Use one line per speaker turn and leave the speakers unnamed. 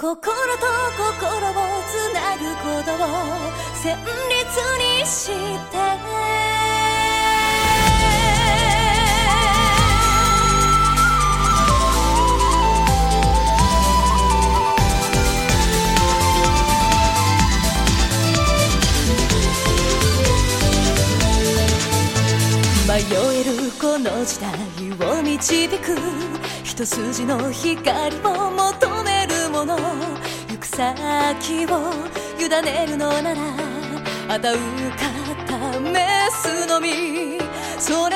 心と心をつなぐことを旋律にして。迷えるこの時代を導く。一筋の光を求めるもの行く先を委ねるのならあたうかためすのみ。そ